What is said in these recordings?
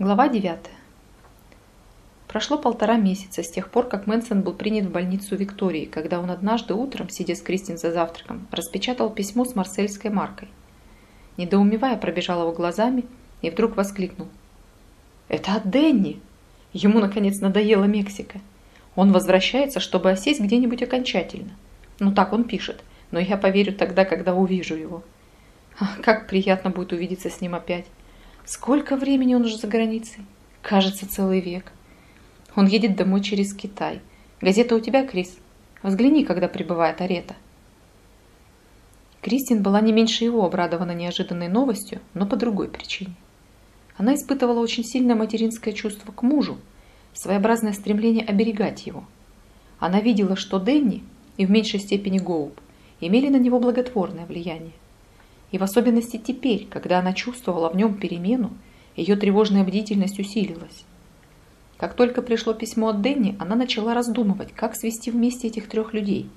Глава 9. Прошло полтора месяца с тех пор, как Мэнсон был принят в больницу Виктории, когда он однажды утром, сидя с Кристин за завтраком, распечатал письмо с марсельской маркой. Недоумевая, пробежал его глазами и вдруг воскликнул. «Это от Денни!» Ему, наконец, надоела Мексика. Он возвращается, чтобы осесть где-нибудь окончательно. Ну, так он пишет, но я поверю тогда, когда увижу его. Ах, как приятно будет увидеться с ним опять. Сколько времени он уже за границей? Кажется, целый век. Он едет домой через Китай. Газета у тебя, Крис? Взгляни, когда прибывает Арета. Кристин была не меньше его обрадована неожиданной новостью, но по другой причине. Она испытывала очень сильное материнское чувство к мужу, своеобразное стремление оберегать его. Она видела, что Дэнни и в меньшей степени Гоуп имели на него благотворное влияние. И в особенности теперь, когда она чувствовала в нем перемену, ее тревожная бдительность усилилась. Как только пришло письмо от Дэнни, она начала раздумывать, как свести вместе этих трех людей.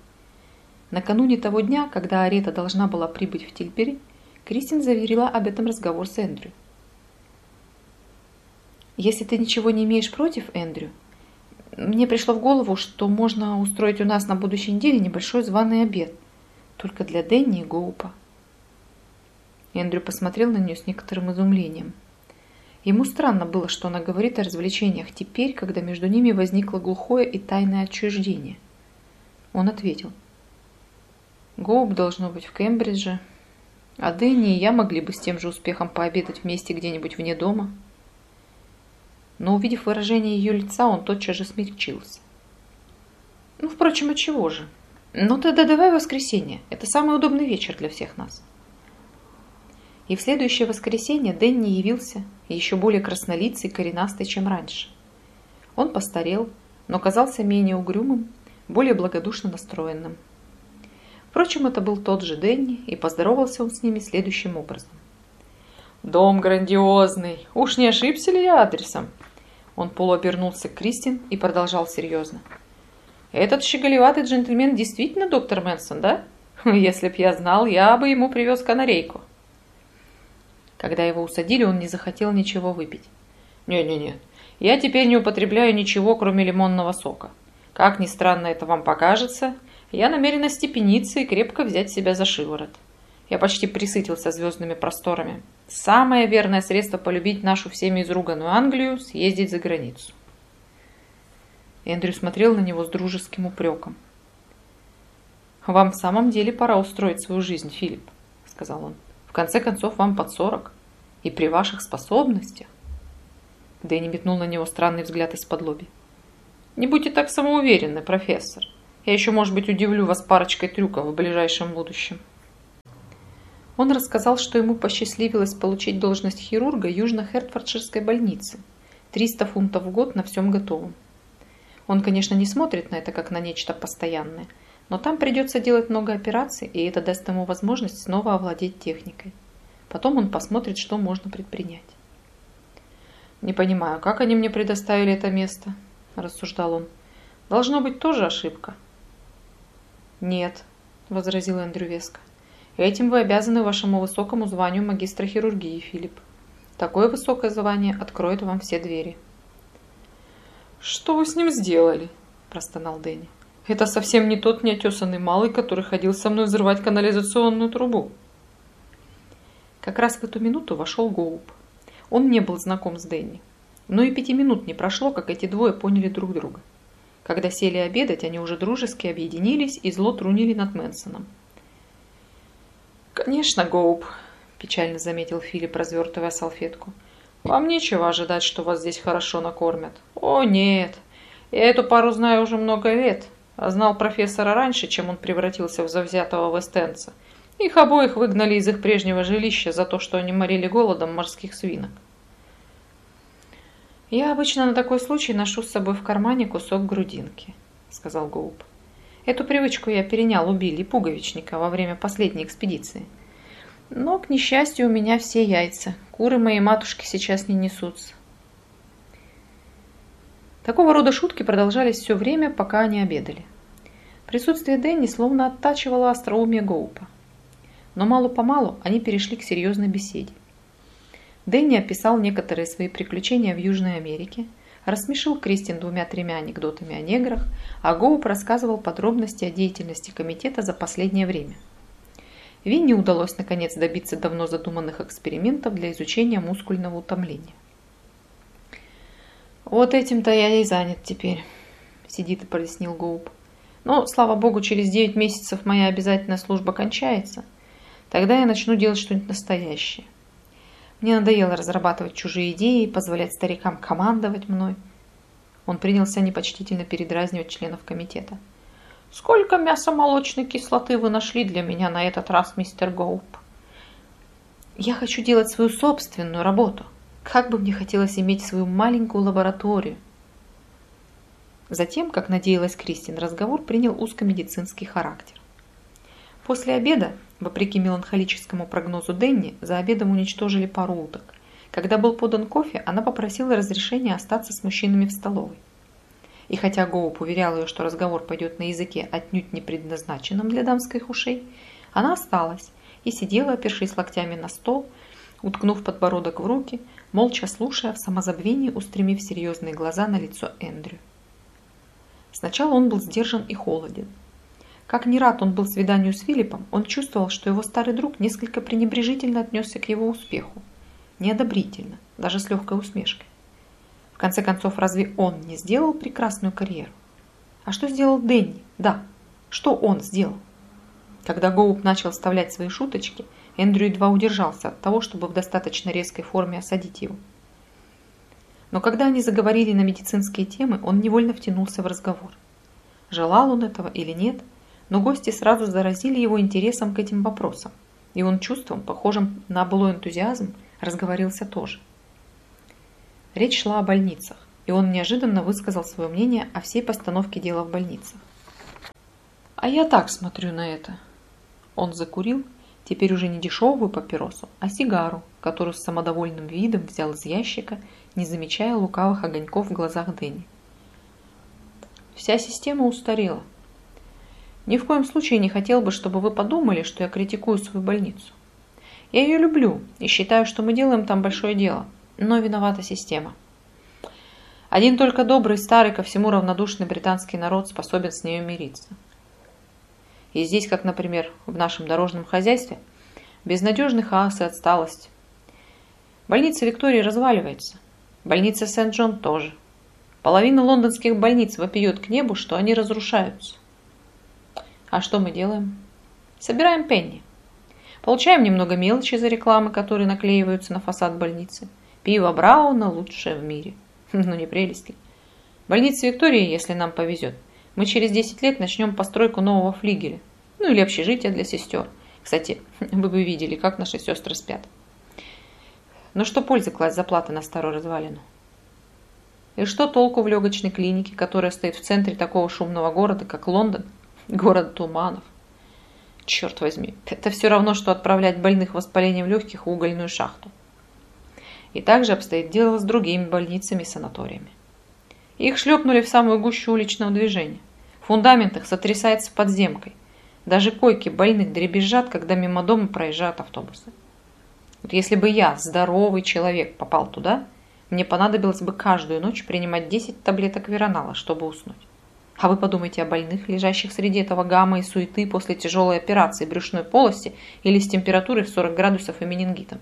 Накануне того дня, когда Арета должна была прибыть в Тильбери, Кристин заверила об этом разговор с Эндрю. «Если ты ничего не имеешь против, Эндрю, мне пришло в голову, что можно устроить у нас на будущей неделе небольшой званый обед, только для Дэнни и Гоупа». Эндрю посмотрел на нее с некоторым изумлением. Ему странно было, что она говорит о развлечениях теперь, когда между ними возникло глухое и тайное отчуждение. Он ответил. Гоуп должно быть в Кембридже, а Дэнни и я могли бы с тем же успехом пообедать вместе где-нибудь вне дома. Но увидев выражение ее лица, он тотчас же смягчился. Ну, впрочем, от чего же? Ну тогда давай воскресенье. Это самый удобный вечер для всех нас. И в следующее воскресенье Дэнни явился еще более краснолицый и коренастый, чем раньше. Он постарел, но казался менее угрюмым, более благодушно настроенным. Впрочем, это был тот же Дэнни, и поздоровался он с ними следующим образом. «Дом грандиозный! Уж не ошибся ли я адресом?» Он полуобернулся к Кристин и продолжал серьезно. «Этот щеголеватый джентльмен действительно доктор Мэнсон, да? Если б я знал, я бы ему привез канарейку». Когда его усадили, он не захотел ничего выпить. «Не-не-не, я теперь не употребляю ничего, кроме лимонного сока. Как ни странно это вам покажется, я намерен остепениться и крепко взять себя за шиворот. Я почти присытился звездными просторами. Самое верное средство полюбить нашу всеми изруганную Англию – съездить за границу». Эндрю смотрел на него с дружеским упреком. «Вам в самом деле пора устроить свою жизнь, Филипп», – сказал он. В конце концов, вам под сорок. И при ваших способностях. Дэнни метнул на него странный взгляд из-под лоби. Не будьте так самоуверенны, профессор. Я еще, может быть, удивлю вас парочкой трюков в ближайшем будущем. Он рассказал, что ему посчастливилось получить должность хирурга Южно-Хертфордширской больницы. 300 фунтов в год на всем готовом. Он, конечно, не смотрит на это как на нечто постоянное – но там придется делать много операций, и это даст ему возможность снова овладеть техникой. Потом он посмотрит, что можно предпринять. «Не понимаю, как они мне предоставили это место?» – рассуждал он. «Должно быть тоже ошибка». «Нет», – возразил Эндрю веско. «Этим вы обязаны вашему высокому званию магистра хирургии, Филипп. Такое высокое звание откроет вам все двери». «Что вы с ним сделали?» – простонал Дэнни. Это совсем не тот неотесанный малый, который ходил со мной взрывать канализационную трубу. Как раз в эту минуту вошел Гоуп. Он не был знаком с Дэнни. Но и пяти минут не прошло, как эти двое поняли друг друга. Когда сели обедать, они уже дружески объединились и зло трунили над Мэнсоном. «Конечно, Гоуп», – печально заметил Филипп, развертывая салфетку. «Вам нечего ожидать, что вас здесь хорошо накормят. О, нет, я эту пару знаю уже много лет. Знал профессора раньше, чем он превратился в завзятого вестенца. Их обоих выгнали из их прежнего жилища за то, что они морили голодом морских свинок. «Я обычно на такой случай ношу с собой в кармане кусок грудинки», — сказал Гоуп. «Эту привычку я перенял у Билли Пуговичника во время последней экспедиции. Но, к несчастью, у меня все яйца. Куры моей матушки сейчас не несутся. Такого рода шутки продолжались все время, пока они обедали. Присутствие Дэнни словно оттачивало остроумие Гоупа. Но мало-помалу они перешли к серьезной беседе. Дэнни описал некоторые свои приключения в Южной Америке, рассмешил Кристин двумя-тремя анекдотами о неграх, а Гоуп рассказывал подробности о деятельности комитета за последнее время. Винни удалось наконец добиться давно задуманных экспериментов для изучения мускульного утомления. «Вот этим-то я и занят теперь», – сидит и пояснил Гоуп. «Но, слава богу, через 9 месяцев моя обязательная служба кончается. Тогда я начну делать что-нибудь настоящее. Мне надоело разрабатывать чужие идеи и позволять старикам командовать мной. Он принялся непочтительно передразнивать членов комитета. «Сколько мясомолочной кислоты вы нашли для меня на этот раз, мистер Гоуп?» «Я хочу делать свою собственную работу. Как бы мне хотелось иметь свою маленькую лабораторию». Затем, как надеялась Кристин, разговор принял узкомедицинский характер. После обеда Вопреки меланхолическому прогнозу Денни, за обедом уничтожили пару уток. Когда был подан кофе, она попросила разрешения остаться с мужчинами в столовой. И хотя Гоуп уверял ее, что разговор пойдет на языке отнюдь не предназначенном для дамских ушей, она осталась и сидела, опершись локтями на стол, уткнув подбородок в руки, молча слушая в самозабвении, устремив серьезные глаза на лицо Эндрю. Сначала он был сдержан и холоден, как не рад он был свиданию с Филиппом, он чувствовал, что его старый друг несколько пренебрежительно отнесся к его успеху. Неодобрительно, даже с легкой усмешкой. В конце концов, разве он не сделал прекрасную карьеру? А что сделал Дэнни? Да, что он сделал? Когда Гоуп начал вставлять свои шуточки, Эндрю едва удержался от того, чтобы в достаточно резкой форме осадить его. Но когда они заговорили на медицинские темы, он невольно втянулся в разговор. Желал он этого или нет – но гости сразу заразили его интересом к этим вопросам, и он чувством, похожим на былой энтузиазм, разговорился тоже. Речь шла о больницах, и он неожиданно высказал свое мнение о всей постановке дела в больницах. «А я так смотрю на это». Он закурил, теперь уже не дешевую папиросу, а сигару, которую с самодовольным видом взял из ящика, не замечая лукавых огоньков в глазах Дэнни. Вся система устарела. Ни в коем случае не хотел бы, чтобы вы подумали, что я критикую свою больницу. Я ее люблю и считаю, что мы делаем там большое дело, но виновата система. Один только добрый, старый, ко всему равнодушный британский народ способен с нею мириться. И здесь, как, например, в нашем дорожном хозяйстве, безнадежный хаос и отсталость. Больница Виктории разваливается. Больница Сент-Джон тоже. Половина лондонских больниц вопиет к небу, что они разрушаются. А что мы делаем? Собираем пенни. Получаем немного мелочи за рекламы, которые наклеиваются на фасад больницы. Пиво Брауна лучшее в мире. Ну не прелести. Больница Виктории, если нам повезет, мы через 10 лет начнем постройку нового флигеля. Ну или общежития для сестер. Кстати, вы бы видели, как наши сестры спят. Но что пользы класть заплаты на старую развалину? И что толку в легочной клинике, которая стоит в центре такого шумного города, как Лондон, Город туманов. Черт возьми, это все равно, что отправлять больных воспалением легких в угольную шахту. И также обстоит дело с другими больницами и санаториями. Их шлепнули в самую гущу уличного движения. Фундамент их сотрясается подземкой. Даже койки больных дребезжат, когда мимо дома проезжают автобусы. Вот если бы я, здоровый человек, попал туда, мне понадобилось бы каждую ночь принимать 10 таблеток веронала, чтобы уснуть. А вы подумайте о больных, лежащих среди этого гамма и суеты после тяжелой операции брюшной полости или с температурой в 40 градусов и менингитом.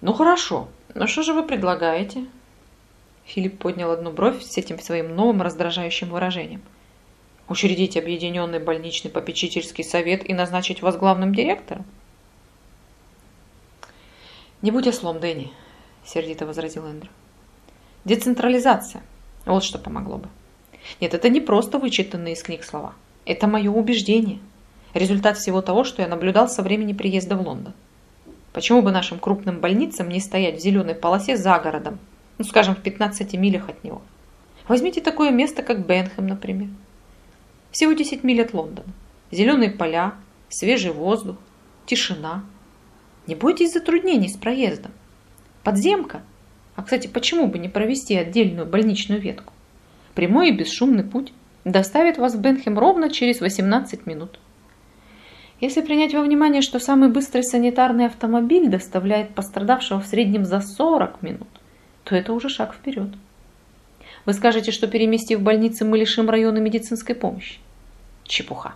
Ну хорошо, но что же вы предлагаете? Филипп поднял одну бровь с этим своим новым раздражающим выражением. Учредить объединенный больничный попечительский совет и назначить вас главным директором? Не будь ослом, Дэнни, сердито возразил Эндрю. Децентрализация – вот что помогло бы. Нет, это не просто вычитанные из книг слова. Это мое убеждение. Результат всего того, что я наблюдал со времени приезда в Лондон. Почему бы нашим крупным больницам не стоять в зеленой полосе за городом? Ну, скажем, в 15 милях от него. Возьмите такое место, как Бенхэм, например. Всего 10 миль от Лондона. Зеленые поля, свежий воздух, тишина. Не бойтесь затруднений с проездом. Подземка – а, кстати, почему бы не провести отдельную больничную ветку? Прямой и бесшумный путь доставит вас в Бенхем ровно через 18 минут. Если принять во внимание, что самый быстрый санитарный автомобиль доставляет пострадавшего в среднем за 40 минут, то это уже шаг вперед. Вы скажете, что переместив больницы, мы лишим района медицинской помощи. Чепуха.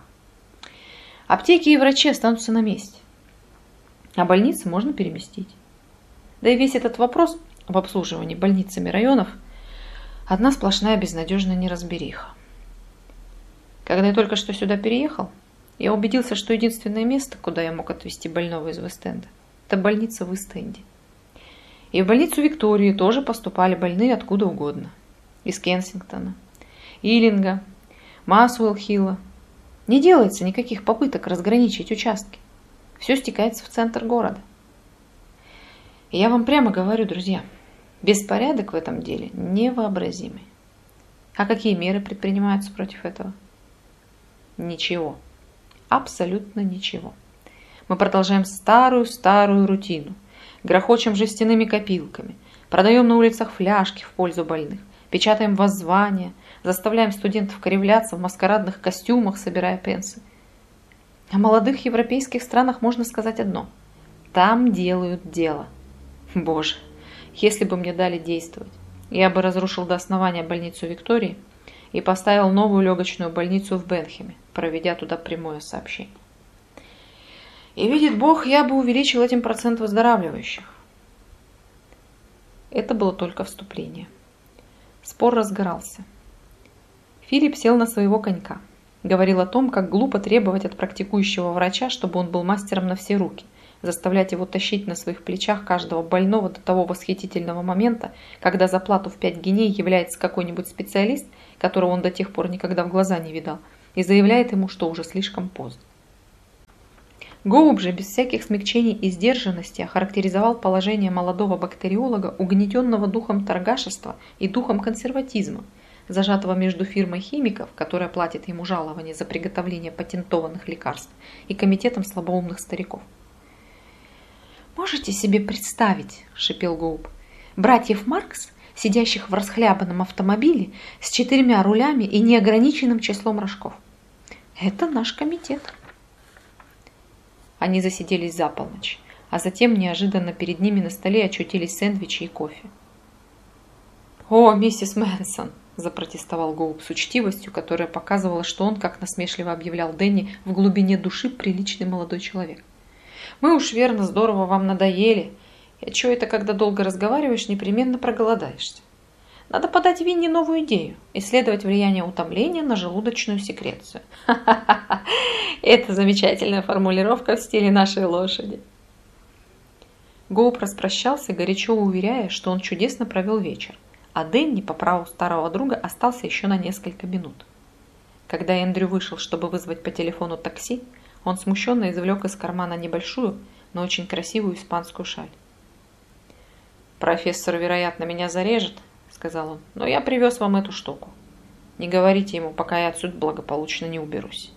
Аптеки и врачи останутся на месте. А больницы можно переместить. Да и весь этот вопрос об обслуживании больницами районов – одна сплошная безнадежная неразбериха. Когда я только что сюда переехал, я убедился, что единственное место, куда я мог отвезти больного из Вестенда, это больница в Истенде. И в больницу Виктории тоже поступали больные откуда угодно. Из Кенсингтона, Иллинга, Масуэлл-Хилла. Не делается никаких попыток разграничить участки. Все стекается в центр города. И я вам прямо говорю, друзья, беспорядок в этом деле невообразимый. А какие меры предпринимаются против этого? Ничего. Абсолютно ничего. Мы продолжаем старую-старую рутину. Грохочем жестяными копилками, продаем на улицах фляжки в пользу больных, печатаем воззвания, заставляем студентов кривляться в маскарадных костюмах, собирая пенсы. О молодых европейских странах можно сказать одно. Там делают дело. Боже, если бы мне дали действовать, я бы разрушил до основания больницу Виктории и поставил новую легочную больницу в Бенхеме, проведя туда прямое сообщение. И видит Бог, я бы увеличил этим процент выздоравливающих. Это было только вступление. Спор разгорался. Филипп сел на своего конька – Говорил о том, как глупо требовать от практикующего врача, чтобы он был мастером на все руки, заставлять его тащить на своих плечах каждого больного до того восхитительного момента, когда за плату в 5 геней является какой-нибудь специалист, которого он до тех пор никогда в глаза не видал, и заявляет ему, что уже слишком поздно. Гоуб же без всяких смягчений и сдержанности охарактеризовал положение молодого бактериолога, угнетенного духом торгашества и духом консерватизма – зажатого между фирмой химиков, которая платит ему жалование за приготовление патентованных лекарств, и комитетом слабоумных стариков. «Можете себе представить, — шипел Гоуп, — братьев Маркс, сидящих в расхлябанном автомобиле с четырьмя рулями и неограниченным числом рожков. Это наш комитет». Они засиделись за полночь, а затем неожиданно перед ними на столе очутились сэндвичи и кофе. «О, миссис Мэнсон!» запротестовал Гоуп с учтивостью, которая показывала, что он, как насмешливо объявлял Дэнни, в глубине души приличный молодой человек. «Мы уж верно здорово вам надоели. И чего это, когда долго разговариваешь, непременно проголодаешься? Надо подать Винни новую идею – исследовать влияние утомления на желудочную секрецию. Ха-ха-ха! Это замечательная формулировка в стиле нашей лошади. Гоуп распрощался, горячо уверяя, что он чудесно провел вечер а Дэнни по праву старого друга остался еще на несколько минут. Когда Эндрю вышел, чтобы вызвать по телефону такси, он смущенно извлек из кармана небольшую, но очень красивую испанскую шаль. «Профессор, вероятно, меня зарежет», — сказал он, — «но я привез вам эту штуку. Не говорите ему, пока я отсюда благополучно не уберусь».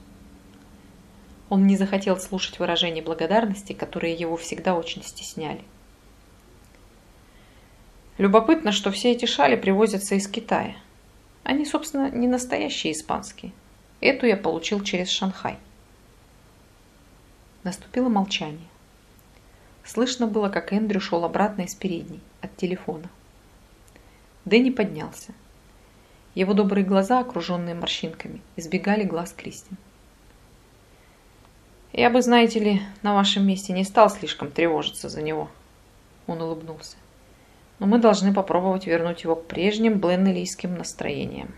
Он не захотел слушать выражения благодарности, которые его всегда очень стесняли. Любопытно, что все эти шали привозятся из Китая. Они, собственно, не настоящие испанские. Эту я получил через Шанхай. Наступило молчание. Слышно было, как Эндрю шел обратно из передней, от телефона. Дэнни поднялся. Его добрые глаза, окруженные морщинками, избегали глаз Кристин. «Я бы, знаете ли, на вашем месте не стал слишком тревожиться за него», — он улыбнулся но мы должны попробовать вернуть его к прежним бленнелийским настроениям.